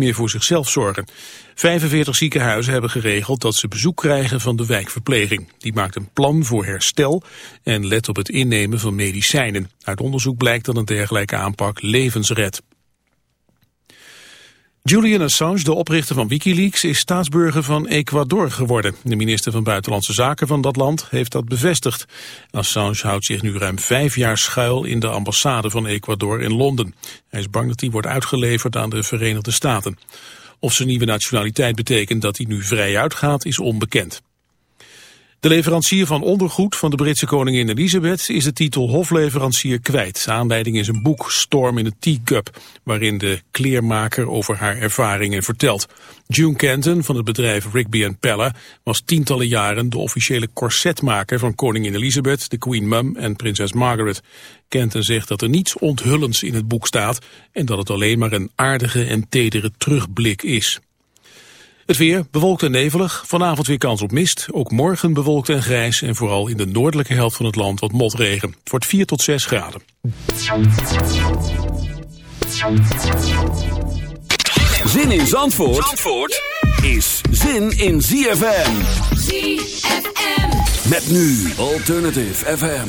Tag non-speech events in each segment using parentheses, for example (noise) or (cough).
meer voor zichzelf zorgen. 45 ziekenhuizen hebben geregeld dat ze bezoek krijgen van de wijkverpleging. Die maakt een plan voor herstel en let op het innemen van medicijnen. Uit onderzoek blijkt dat een dergelijke aanpak levens redt. Julian Assange, de oprichter van Wikileaks, is staatsburger van Ecuador geworden. De minister van Buitenlandse Zaken van dat land heeft dat bevestigd. Assange houdt zich nu ruim vijf jaar schuil in de ambassade van Ecuador in Londen. Hij is bang dat hij wordt uitgeleverd aan de Verenigde Staten. Of zijn nieuwe nationaliteit betekent dat hij nu vrij uitgaat is onbekend. De leverancier van ondergoed van de Britse koningin Elizabeth is de titel hofleverancier kwijt. Aanleiding is een boek Storm in a Teacup, waarin de kleermaker over haar ervaringen vertelt. June Kenton van het bedrijf Rigby Pella was tientallen jaren de officiële corsetmaker van koningin Elizabeth, de Queen Mum en prinses Margaret. Kenton zegt dat er niets onthullends in het boek staat en dat het alleen maar een aardige en tedere terugblik is. Het weer bewolkt en nevelig, vanavond weer kans op mist. Ook morgen bewolkt en grijs en vooral in de noordelijke helft van het land wat motregen. Het wordt 4 tot 6 graden. Zin in Zandvoort, Zandvoort is zin in ZFM. ZFM. Met nu Alternative FM.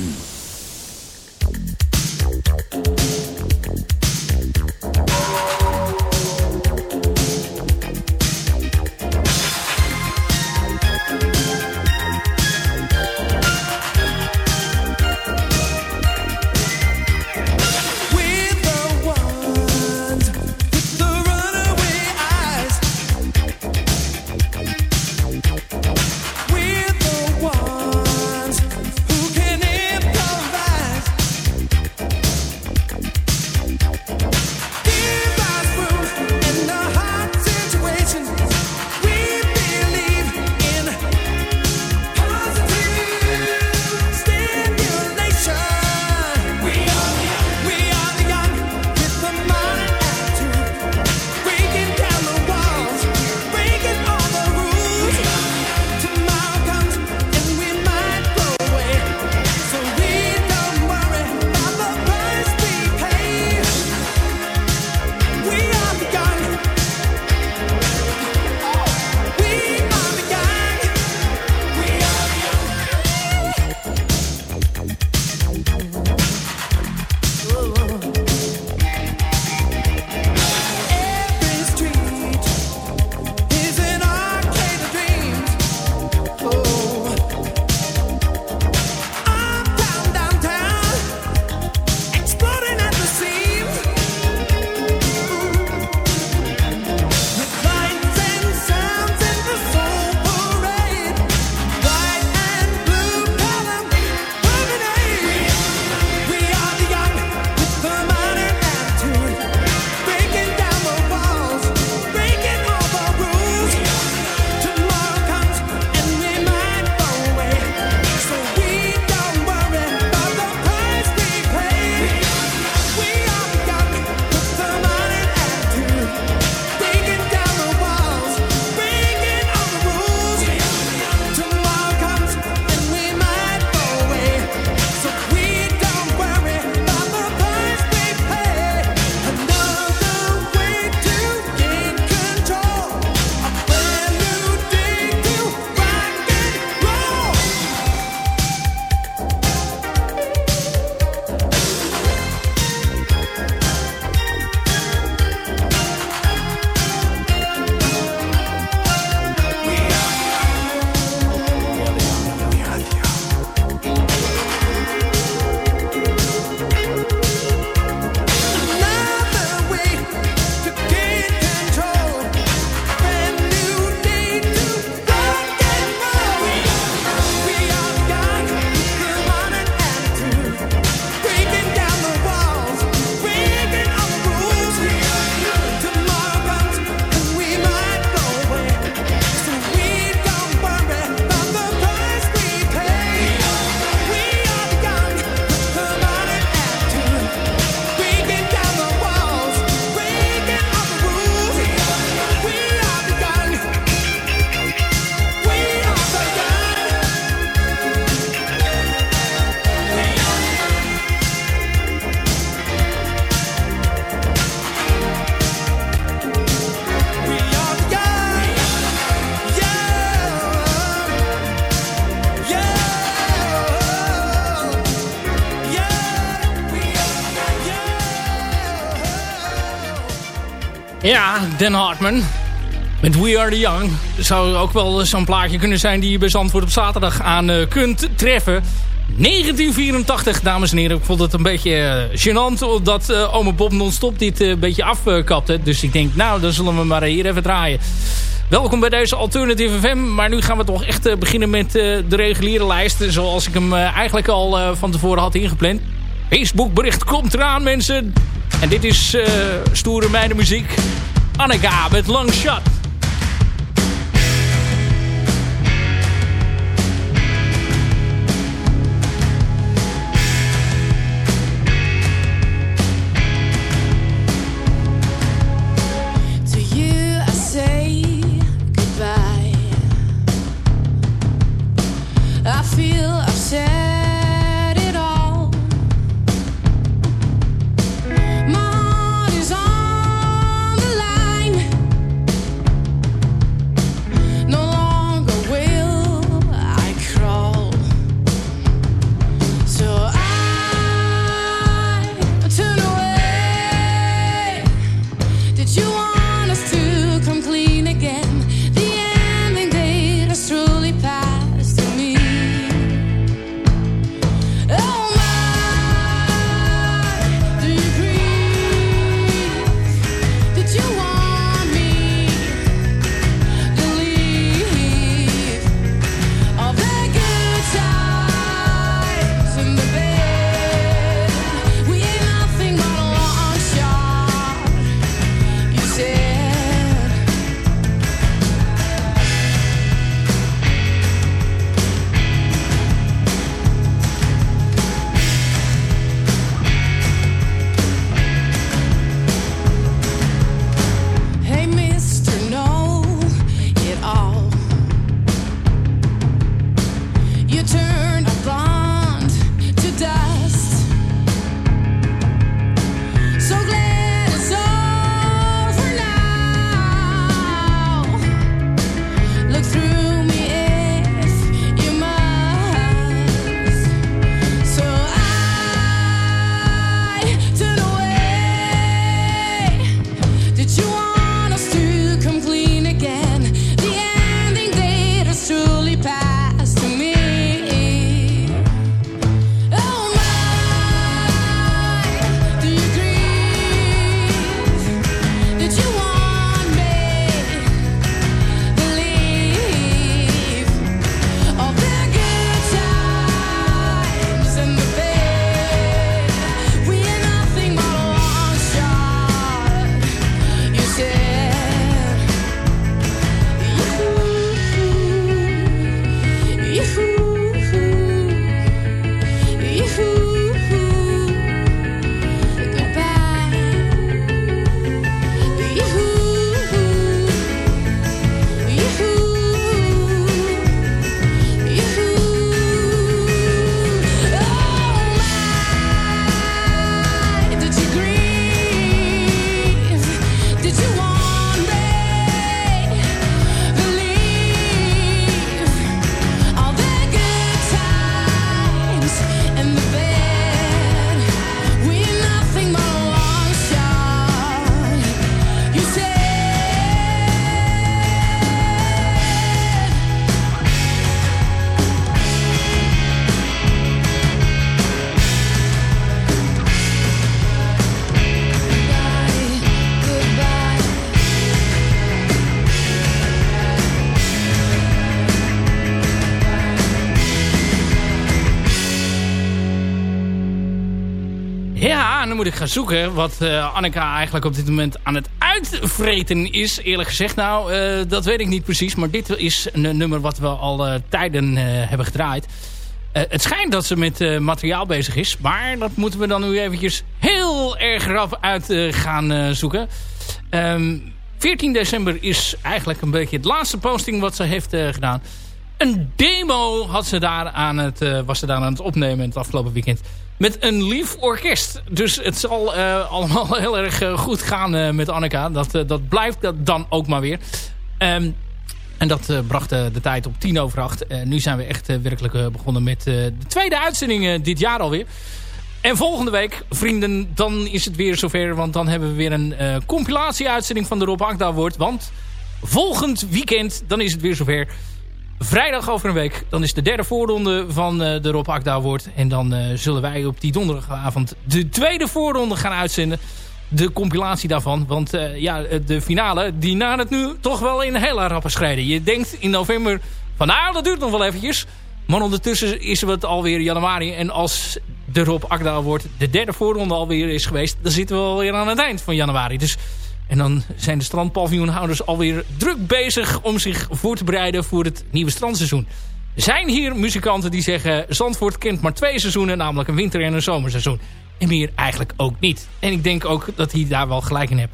Dan Hartman. Met We Are The Young. Zou ook wel zo'n plaatje kunnen zijn die je bij Zandvoort op zaterdag aan uh, kunt treffen. 1984, dames en heren. Ik vond het een beetje uh, gênant dat uh, ome Bob non-stop dit een beetje afkapte. Dus ik denk, nou, dan zullen we maar hier even draaien. Welkom bij deze Alternative FM. Maar nu gaan we toch echt beginnen met de reguliere lijst. Zoals ik hem eigenlijk al van tevoren had ingepland. Facebook bericht komt eraan, mensen. En dit is stoere meide muziek. Anneka met Long Shot. Moet ik gaan zoeken wat uh, eigenlijk op dit moment aan het uitvreten is. Eerlijk gezegd, nou, uh, dat weet ik niet precies. Maar dit is een nummer wat we al uh, tijden hebben gedraaid. het schijnt dat ze met materiaal bezig is. Maar dat moeten we dan nu eventjes heel erg rap uit gaan zoeken. Um, ehm, 14 december is eigenlijk een beetje het laatste posting wat ze heeft gedaan. Een demo had ze daar aan het, was ze daar aan het opnemen het afgelopen weekend met een lief orkest. Dus het zal uh, allemaal (laughs) heel erg uh, goed gaan uh, met Anneka. Dat, dat blijft dat dan ook maar weer. Um, en dat bracht de tijd op tien over acht. nu zijn we echt werkelijk begonnen met de tweede uitzending dit jaar alweer. En volgende week, vrienden, dan is het weer zover. Want dan hebben we weer een compilatie-uitzending van de Rob Akda wordt. Want volgend weekend, dan is het weer zover. Vrijdag over een week, dan is de derde voorronde van uh, de Rob Akda wordt. En dan uh, zullen wij op die donderdagavond de tweede voorronde gaan uitzenden. De compilatie daarvan. Want ja, de finale, die na het nu toch wel in hele rappe schrijden. Je denkt in november van nou, dat duurt nog wel eventjes. Maar ondertussen is het alweer januari. En als de Rob Akda wordt de derde voorronde alweer is geweest... dan zitten we alweer aan het eind van januari. Dus, en dan zijn de strandpaviljoenhouders alweer druk bezig... om zich voor te bereiden voor het nieuwe strandseizoen. Er zijn hier muzikanten die zeggen... Zandvoort kent maar twee seizoenen, namelijk een winter- en een zomerseizoen. En meer eigenlijk ook niet. En ik denk ook dat hij daar wel gelijk in hebt.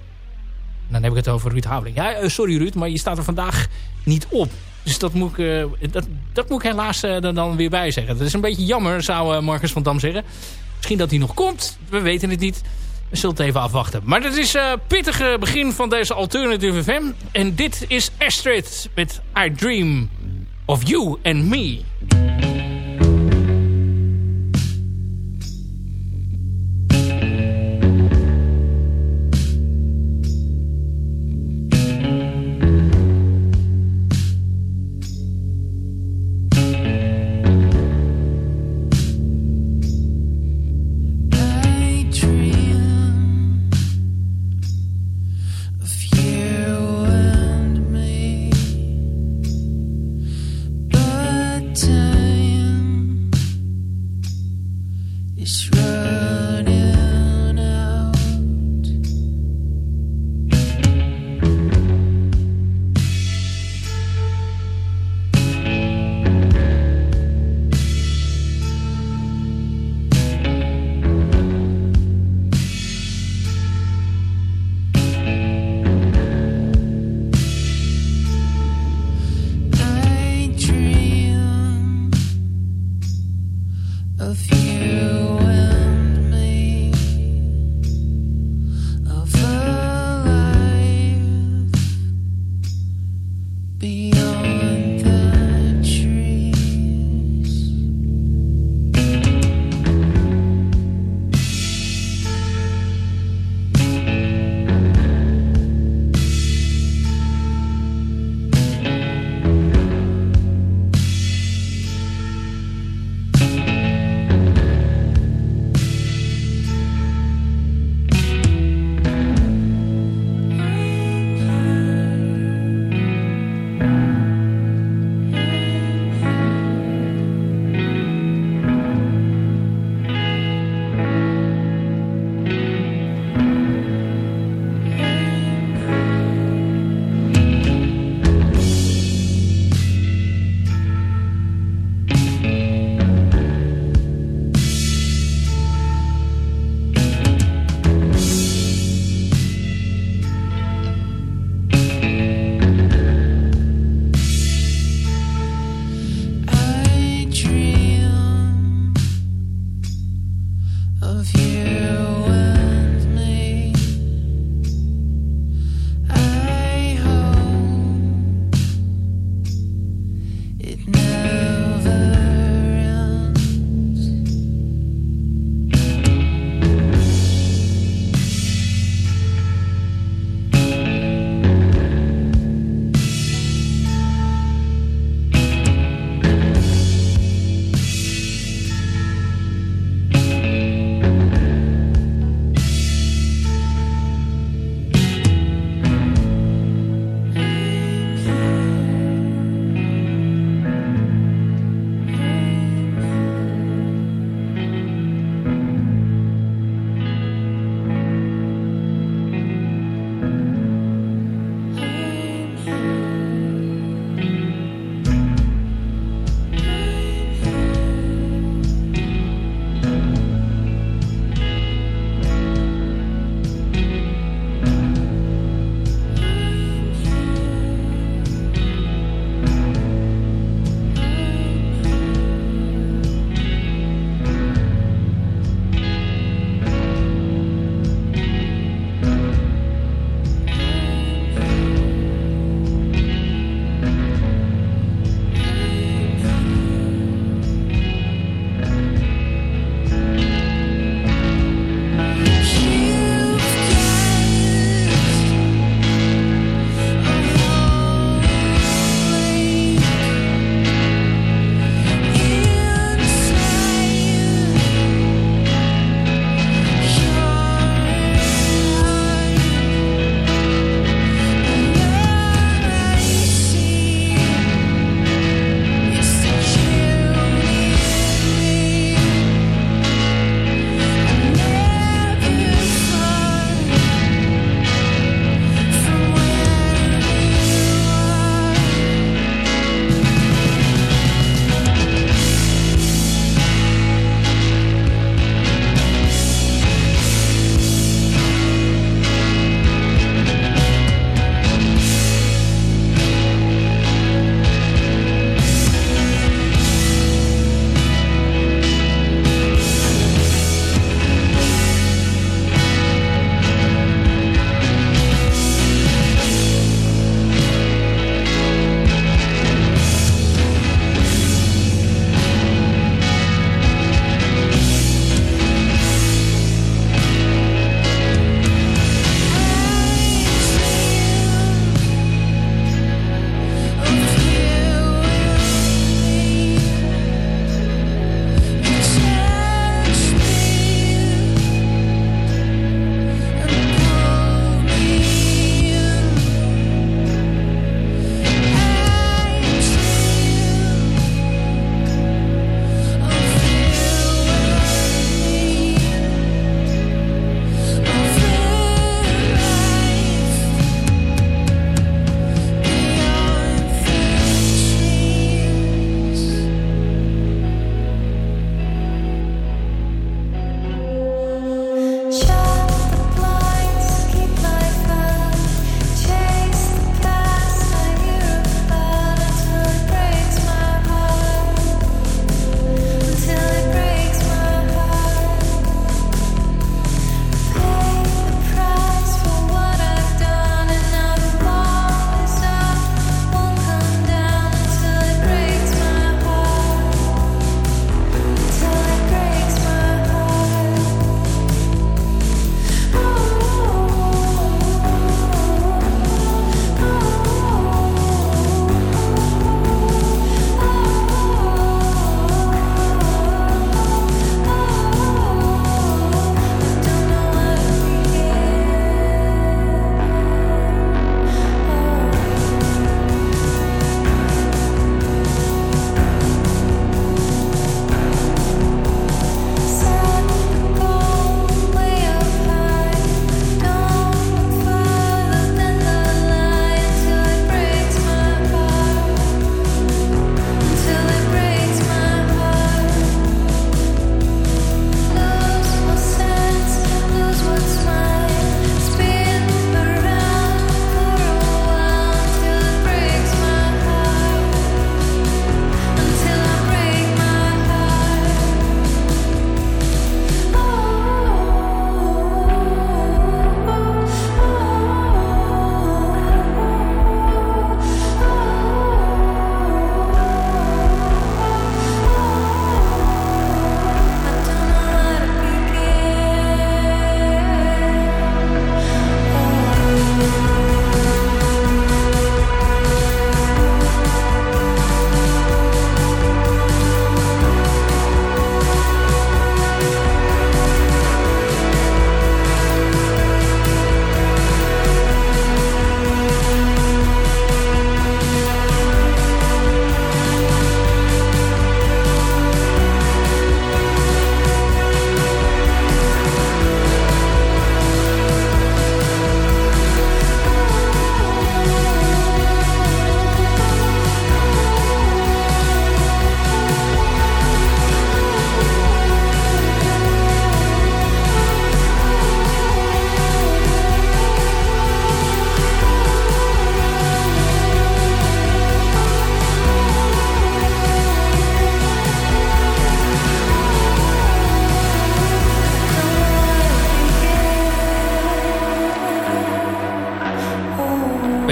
Dan heb ik het over Ruud Haveling. Ja, eh, sorry Ruud, maar je staat er vandaag niet op. Dus dat moet ik, uh, dat, dat moet ik helaas er dan weer bij zeggen. Dat is een beetje jammer, zou Marcus van Dam zeggen. Misschien dat hij nog komt. We weten het niet. We zullen het even afwachten. Maar dat is het pittige begin van deze Alternative FM. En dit is Astrid met I Dream of You and Me.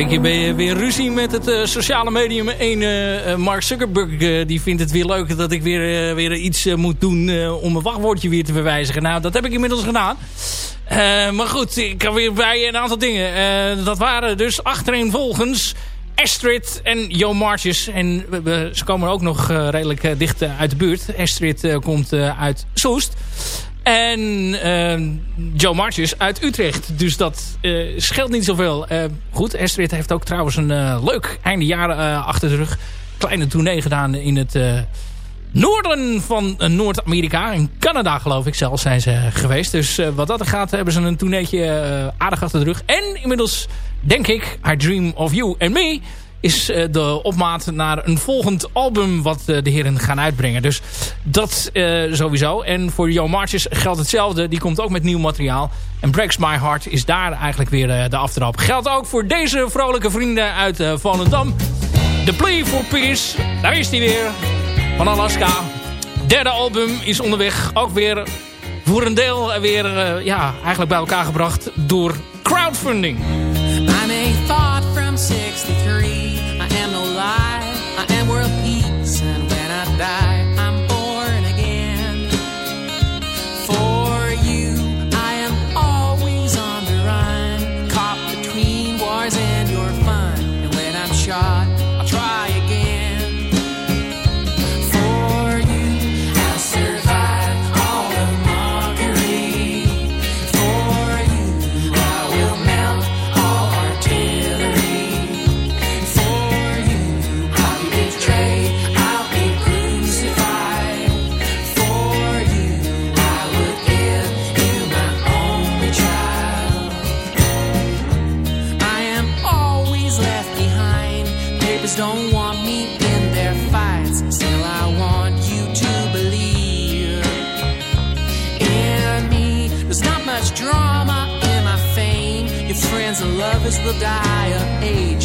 Beetje weer, weer ruzie met het uh, sociale medium. Eén uh, Mark Zuckerberg die vindt het weer leuk dat ik weer, weer iets moet doen om een wachtwoordje weer te verwijzigen. Nou, dat heb ik inmiddels gedaan. maar goed, ik kan weer bij een aantal dingen. dat waren dus achtereenvolgens Astrid en Jo Marches. En ze komen ook nog redelijk dicht uit de buurt. Astrid komt uit Soest. En uh, Joe Marches uit Utrecht. Dus dat uh, scheelt niet zoveel. Uh, goed, Astrid heeft ook trouwens een uh, leuk einde jaren achter de rug. Kleine tournee gedaan in het noorden van Noord-Amerika. In Canada geloof ik zelfs zijn ze geweest. Dus wat dat er gaat hebben ze een tourneetje aardig achter de rug. En inmiddels denk ik I Dream of You and Me is eh, de opmaat naar een volgend album wat eh, de heren gaan uitbrengen. Dus dat eh, sowieso. En voor Jo Marches geldt hetzelfde. Die komt ook met nieuw materiaal. En Breaks My Heart is daar eigenlijk weer de aftrap. Geldt ook voor deze vrolijke vrienden uit Volendam. The Plea for Peace. Daar is hij weer. Van Alaska. Derde album is onderweg. Ook weer voor een deel weer ja, eigenlijk bij elkaar gebracht door crowdfunding. I'm a thought from 63 I am will die of age,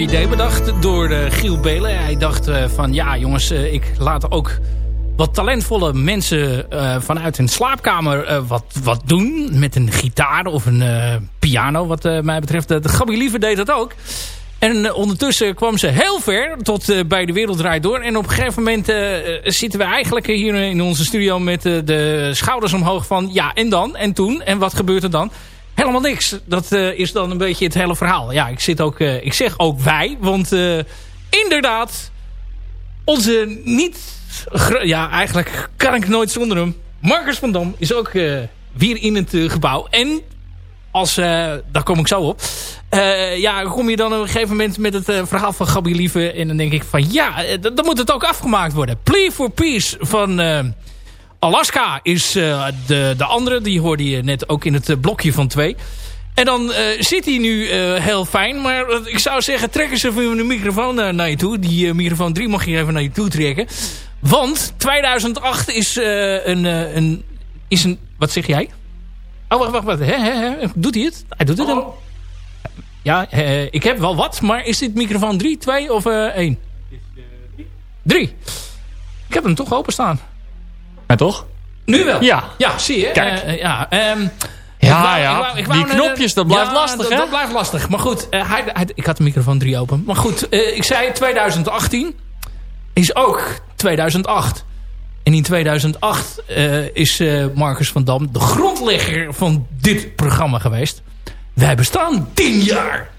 Idee bedacht door uh, Giel Belen. Hij dacht uh, van ja jongens, uh, ik laat ook wat talentvolle mensen vanuit hun slaapkamer wat, wat doen. Met een gitaar of een piano wat mij betreft. De Gabby Liever deed dat ook. En ondertussen kwam ze heel ver tot bij de Wereldrijd door. En op een gegeven moment zitten we eigenlijk hier in onze studio met de schouders omhoog van ja en dan en toen en wat gebeurt er dan? Helemaal niks. Dat uh, is dan een beetje het hele verhaal. Ja, ik, zit ook, uh, ik zeg ook wij. Want uh, inderdaad, onze niet... Ja, eigenlijk kan ik nooit zonder hem. Marcus van Dam is ook weer in het gebouw. En als, daar kom ik zo op. ja, kom je dan op een gegeven moment met het verhaal van Gabi Lieve. En dan denk ik van ja, dan moet het ook afgemaakt worden. Plea for Peace van Alaska is uh, de, de andere. Die hoorde je net ook in het uh, blokje van twee. En dan uh, zit hij nu heel fijn. Maar ik zou zeggen, trek eens even de microfoon naar je toe. Die microfoon 3 mag je even naar je toe trekken. Want 2008 is een, een, is een... Wat zeg jij? Oh, wacht, wacht, wacht. Doet hij het? Hij doet het. Ja, ik heb wel wat. Maar is dit microfoon 3, 2 of 1? 3. Ik heb hem toch openstaan. Ja, toch? Nu wel? Ja. Ja, zie je. Kijk. Uh, ja, um, ja, ja. die knopjes, dat blijft ja, lastig, hè? Dat blijft lastig. Maar goed, uh, hij, hij, ik had de microfoon 3 open. Maar goed, uh, ik zei 2018 is ook 2008. En in 2008 is Marcus van Dam de grondlegger van dit programma geweest. Wij bestaan 10 jaar.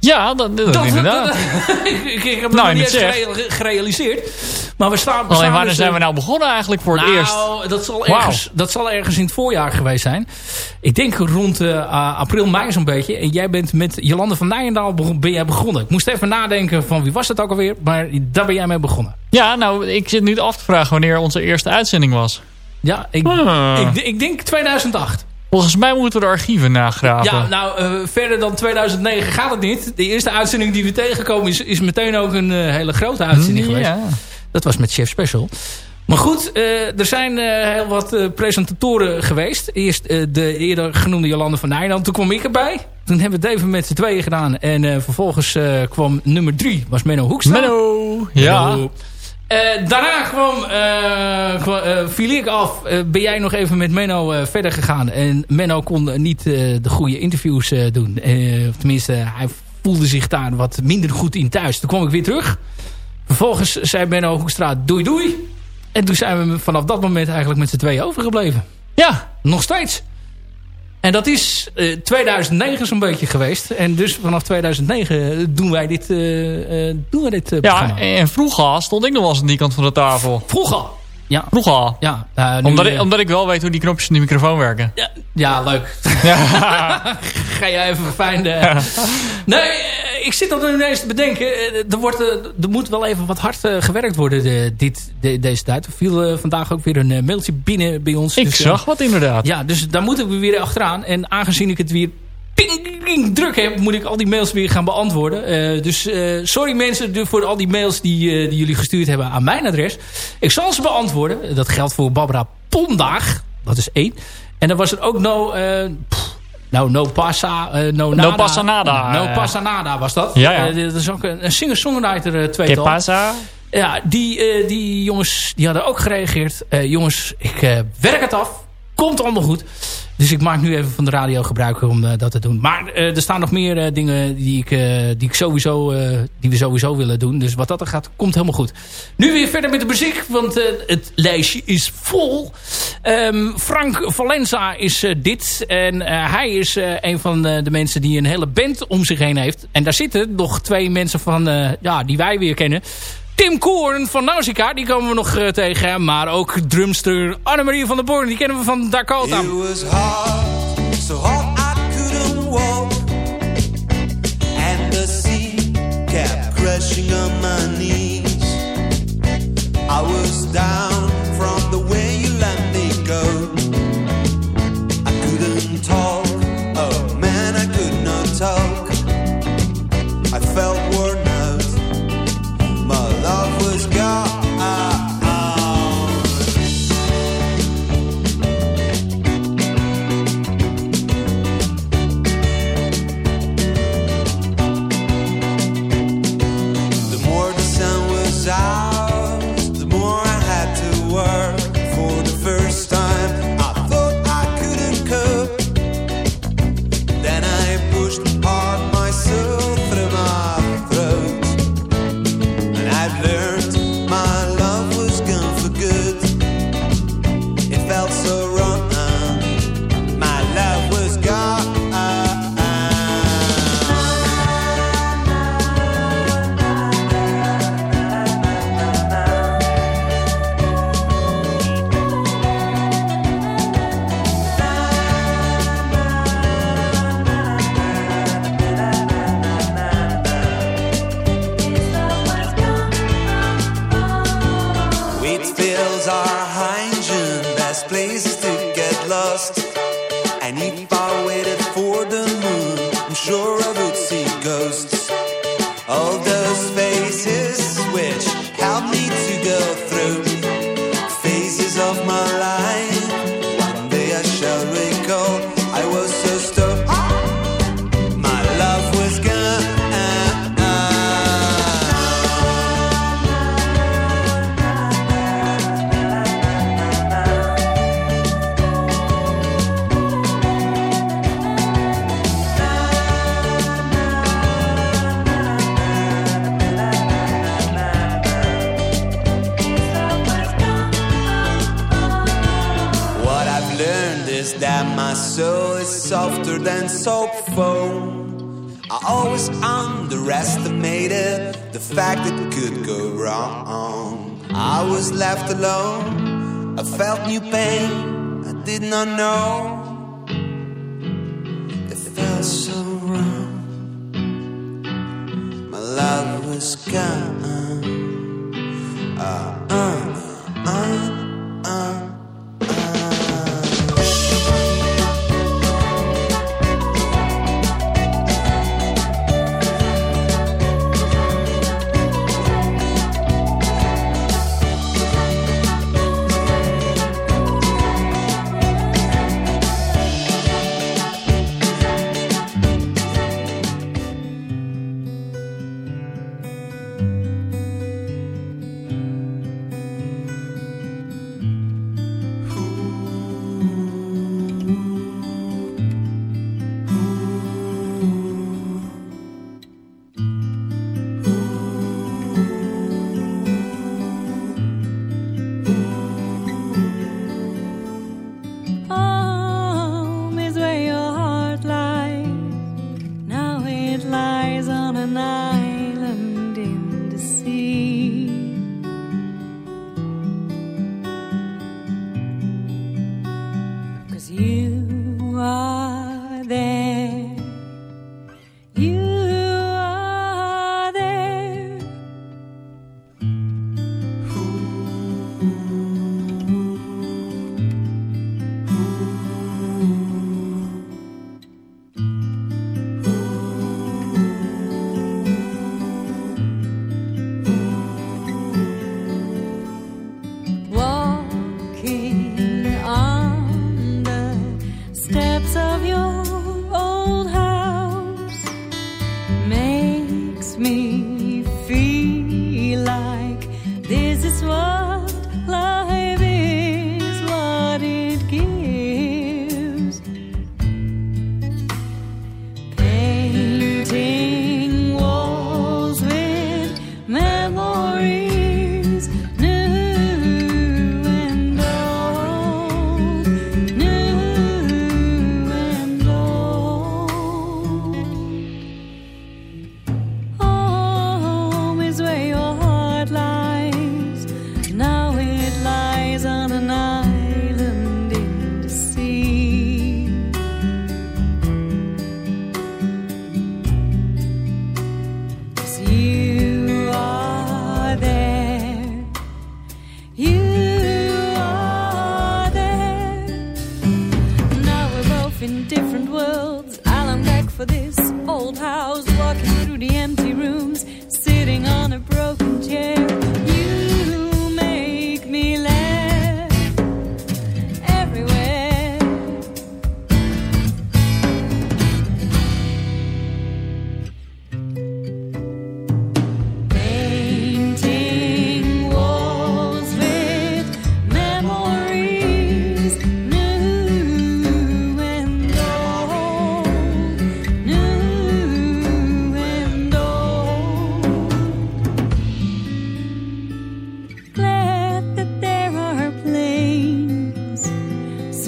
Ja, dat, dat, dat inderdaad. (laughs) ik, ik, heb nou, het nog niet eens gerealiseerd. Maar we staan... Alleen wanneer dus, zijn we nou begonnen eigenlijk voor het nou, eerst? Dat zal, ergens, dat zal ergens in het voorjaar geweest zijn. Ik denk rond uh, april, mei zo'n beetje. En jij bent met Jolande van Nijendaal ben jij begonnen. Ik moest even nadenken van wie was het ook alweer. Maar daar ben jij mee begonnen. Ja, nou, ik zit nu af te vragen wanneer onze eerste uitzending was. Ja, ik, ah. ik, ik denk 2008. Volgens mij moeten we de archieven nagraven. Ja, nou, uh, verder dan 2009 gaat het niet. De eerste uitzending die we tegenkomen is, is meteen ook een uh, hele grote uitzending ja. geweest. Dat was met Chef Special. Maar goed, uh, er zijn heel wat presentatoren geweest. Eerst de eerder genoemde Jolande van Nijland. Toen kwam ik erbij. Toen hebben we het even met z'n tweeën gedaan. En vervolgens kwam nummer drie. Was Menno Hoekstra. Menno, ja. Menno. Uh, daarna kwam, uh, uh, viel ik af. ben jij nog even met Menno verder gegaan. En Menno kon niet de goede interviews doen. tenminste, hij voelde zich daar wat minder goed in thuis. Toen kwam ik weer terug. Vervolgens zei Menno Hoekstra doei doei. En toen zijn we vanaf dat moment eigenlijk met z'n tweeën overgebleven. Ja. Nog steeds. En dat is uh, 2009 zo'n beetje geweest. En dus vanaf 2009 doen wij dit, uh, doen wij dit ja, en vroeger stond ik nog wel eens aan die kant van de tafel. Vroeger? Ja. Vroeger al. Ja, nu, omdat, ik, omdat ik wel weet hoe die knopjes in die microfoon werken. Ja, ja leuk. Ja. (laughs) Ga jij even fijn... Nee, ik zit dat nu ineens te bedenken. Er, wordt, er moet wel even wat hard gewerkt worden de, dit, de, deze tijd. Er viel vandaag ook weer een mailtje binnen bij ons. Ik dus, zag wat inderdaad. Ja, dus daar moeten we weer achteraan. En aangezien ik het weer ping, ping, druk heb, moet ik al die mails weer gaan beantwoorden. Uh, dus uh, sorry mensen voor al die mails die, uh, die jullie gestuurd hebben aan mijn adres. Ik zal ze beantwoorden. Dat geldt voor Barbara Pondaag. Dat is één. En dan was er ook no... Pff, nou, no passa, uh, no, no passa nada. No passa nada was dat. Ja, ja. Dat is ook een, een singer-songwriter tweetal. Que passa? Ja, die, die jongens die hadden ook gereageerd. jongens, ik werk het af. Komt allemaal goed. Dus ik maak nu even van de radio gebruik om uh, dat te doen. Maar uh, er staan nog meer uh, dingen die, ik, die, ik sowieso, die we sowieso willen doen. Dus wat dat er gaat, komt helemaal goed. Nu weer verder met de muziek, want het lijstje is vol. Um, Frank Valenza is dit. En hij is een van de mensen die een hele band om zich heen heeft. En daar zitten nog twee mensen van, ja, die wij weer kennen. Tim Koorn van Nausicaa, die komen we nog uh, tegen. Maar ook drumster Annemarie van der Born, die kennen we van Dakota. It was hard, so hard I couldn't walk. And the sea kept crashing on my knees. I was down from the way you let me go. I couldn't talk, oh man I could not talk. I felt that my soul is softer than soap foam. I always underestimated the fact it could go wrong. I was left alone. I felt new pain. I did not know. It felt so wrong. My love was gone. Uh, uh, uh,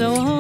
Vandaag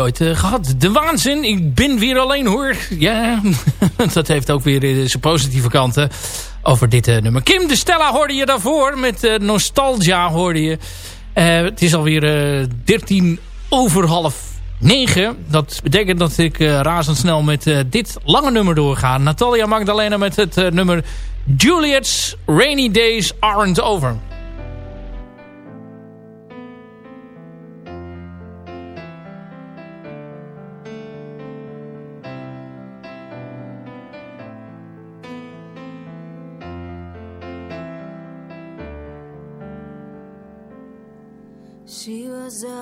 ooit gehad. De waanzin, ik ben weer alleen hoor. Ja, (laughs) dat heeft ook weer zijn positieve kanten over dit nummer. Kim de Stella hoorde je daarvoor. Met Nostalgia hoorde je. het is alweer 13 over half 9. Dat betekent dat ik razendsnel met dit lange nummer doorga. Natalia Magdalena met het nummer Juliet's Rainy Days Aren't Over.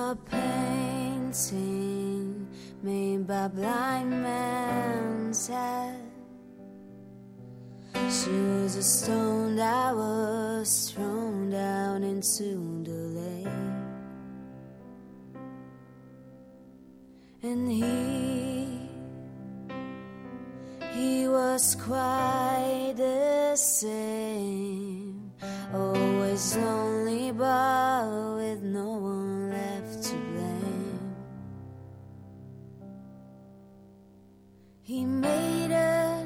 A painting made by blind man's hand. She was a stone that was thrown down into the lake. And he, he was quite the same. Always lonely, but with no one He made a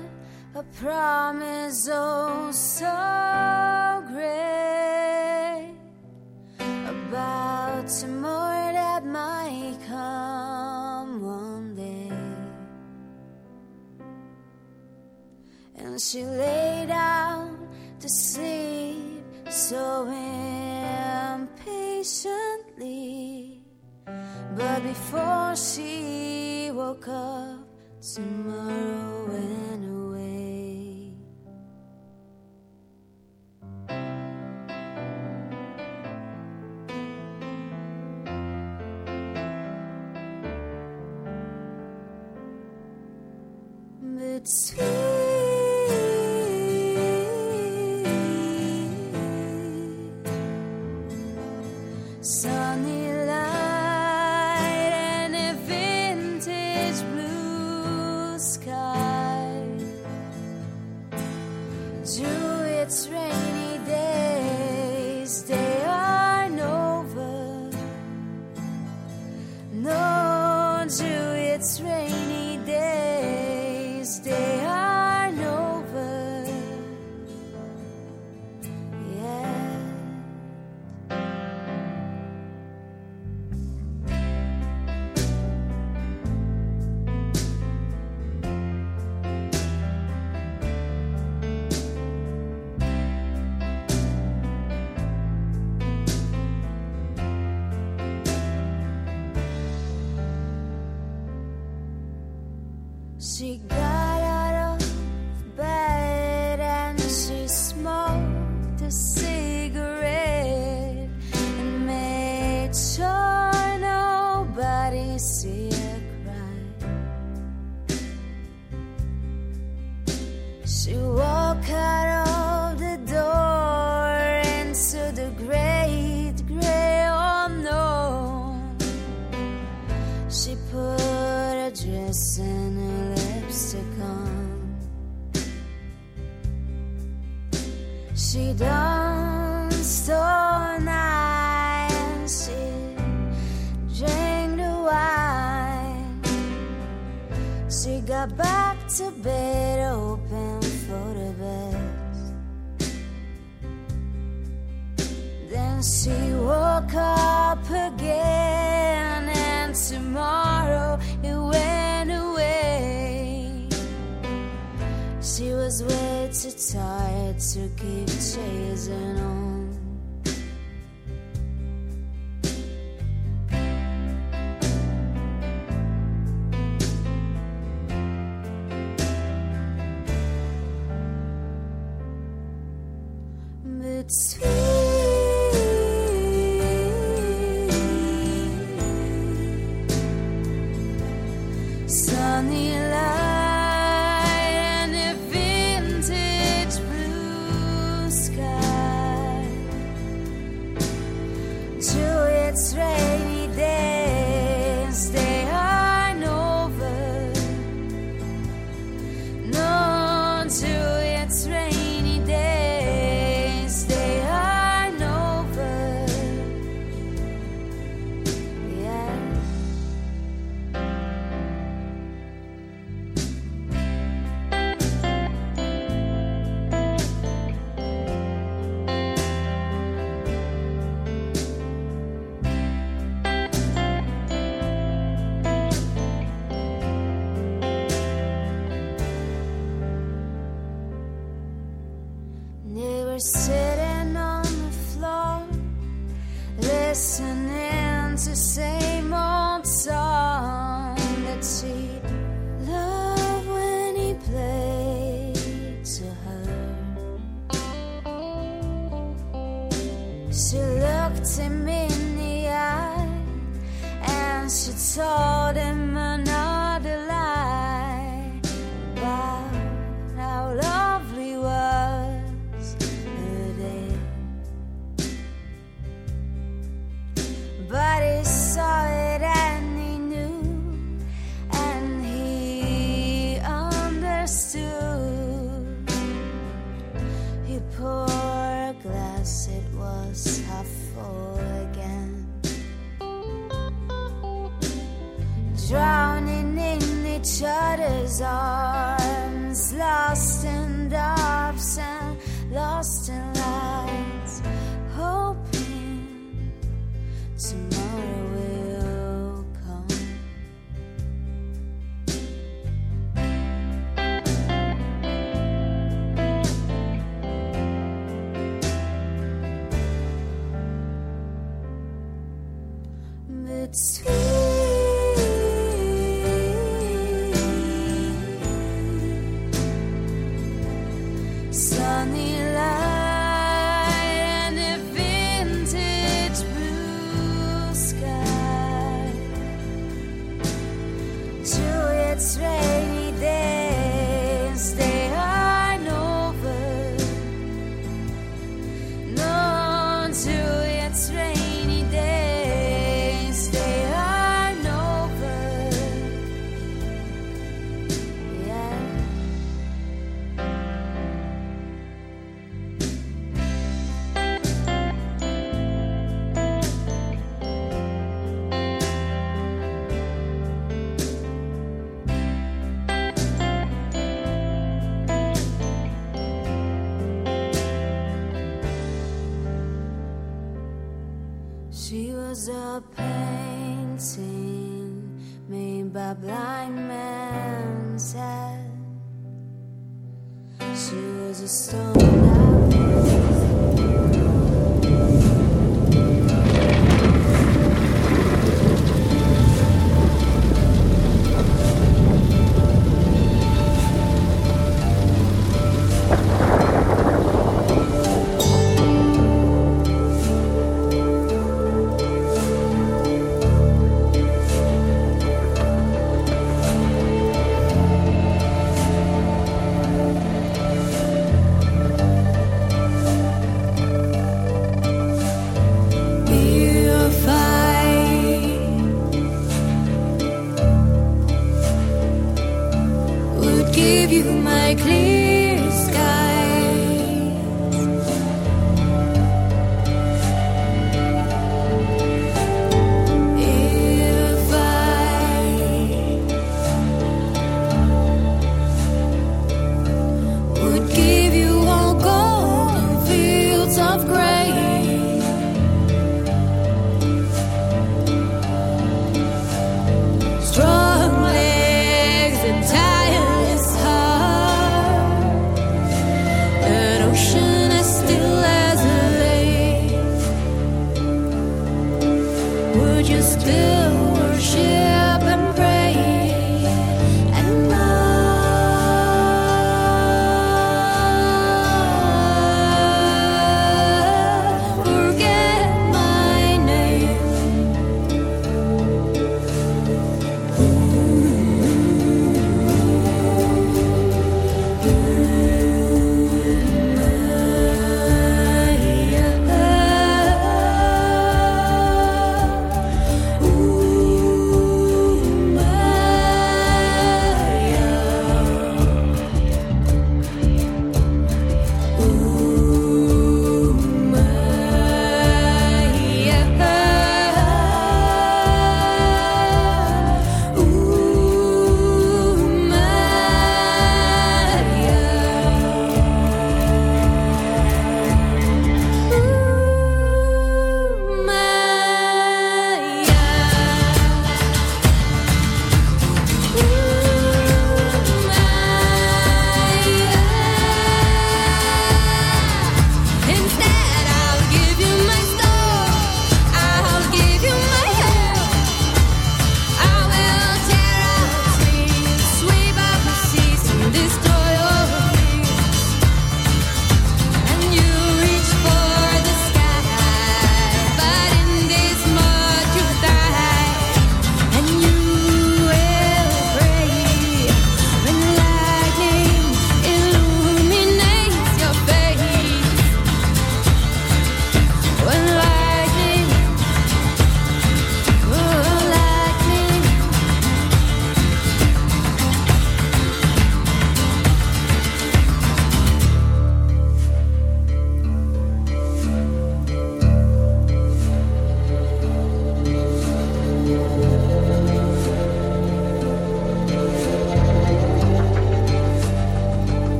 a promise oh so great about tomorrow that might come one day. And she lay down to sleep so impatiently. But before she woke up, tomorrow smoked a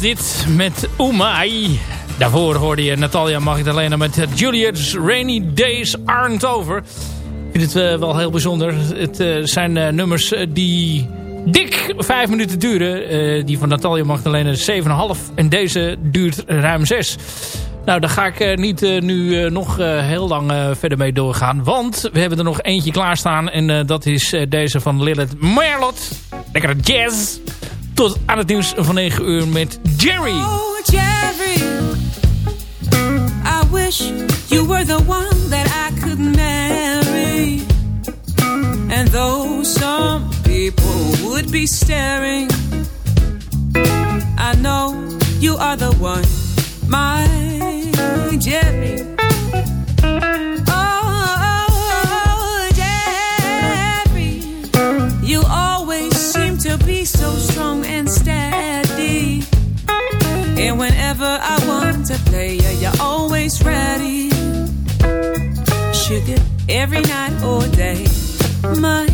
dit met Umai. Daarvoor hoorde je Natalia Magdalena met Juliet's Rainy Days Aren't Over. Ik vind het uh, wel heel bijzonder. Het uh, zijn uh, nummers die dik vijf minuten duren. die van Natalia Magdalena 7,5 en deze duurt ruim 6. Nou, daar ga ik niet nu nog heel lang verder mee doorgaan. Want we hebben er nog eentje klaarstaan. En dat is deze van Lilith Merlot. Lekkere jazz. Tot aan het nieuws van 9 uur met Jerry. Oh, Jerry. I wish you were the one that I could marry. And though some people would be staring, I know you are the one, my Jerry. Every night or day. My.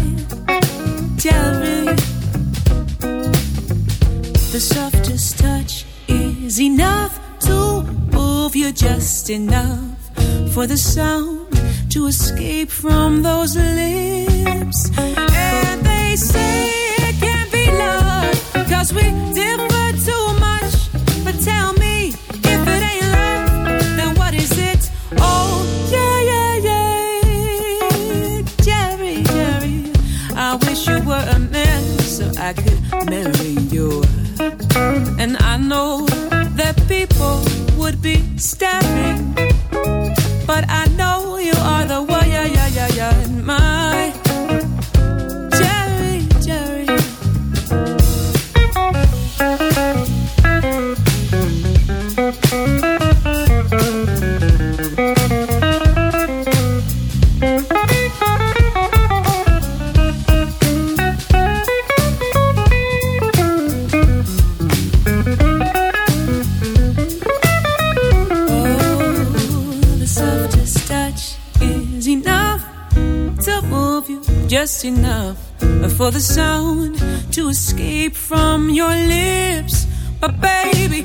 The softest touch is enough to move you just enough for the sound to escape from those lips. And they say it can't be cause we I could marry you. And I know that people would be staring. But I for the sound to escape from your lips. But baby,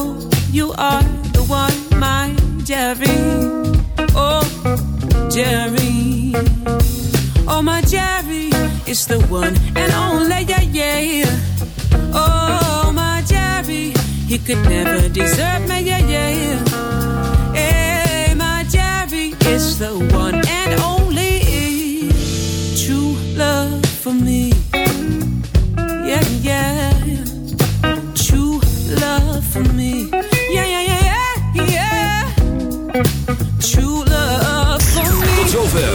know you are the one, my Jerry. Oh, Jerry. Oh, my Jerry is the one and only, yeah, yeah. Oh, my Jerry, he could never desert me, yeah, yeah. Hey, my Jerry is the one and only true love for me.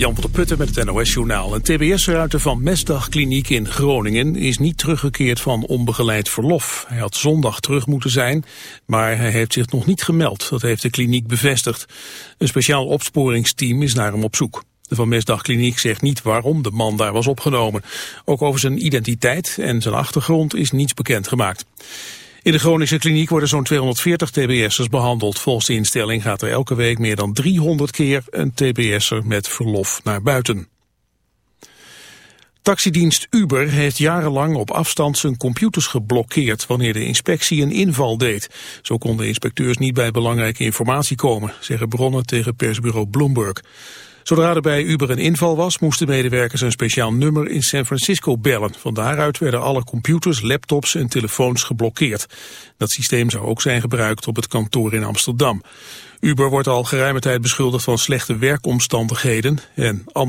Jan van der Putten met het NOS-journaal. Een tbs-ruiter van Mesdagkliniek in Groningen is niet teruggekeerd van onbegeleid verlof. Hij had zondag terug moeten zijn, maar hij heeft zich nog niet gemeld. Dat heeft de kliniek bevestigd. Een speciaal opsporingsteam is naar hem op zoek. De Van Mesdagkliniek zegt niet waarom de man daar was opgenomen. Ook over zijn identiteit en zijn achtergrond is niets bekendgemaakt. In de Groningse kliniek worden zo'n 240 tbs'ers behandeld. Volgens de instelling gaat er elke week meer dan 300 keer een tbs'er met verlof naar buiten. Taxidienst Uber heeft jarenlang op afstand zijn computers geblokkeerd wanneer de inspectie een inval deed. Zo konden inspecteurs niet bij belangrijke informatie komen, zeggen bronnen tegen persbureau Bloomberg. Zodra er bij Uber een inval was, moesten medewerkers een speciaal nummer in San Francisco bellen. Van daaruit werden alle computers, laptops en telefoons geblokkeerd. Dat systeem zou ook zijn gebruikt op het kantoor in Amsterdam. Uber wordt al geruime tijd beschuldigd van slechte werkomstandigheden en andere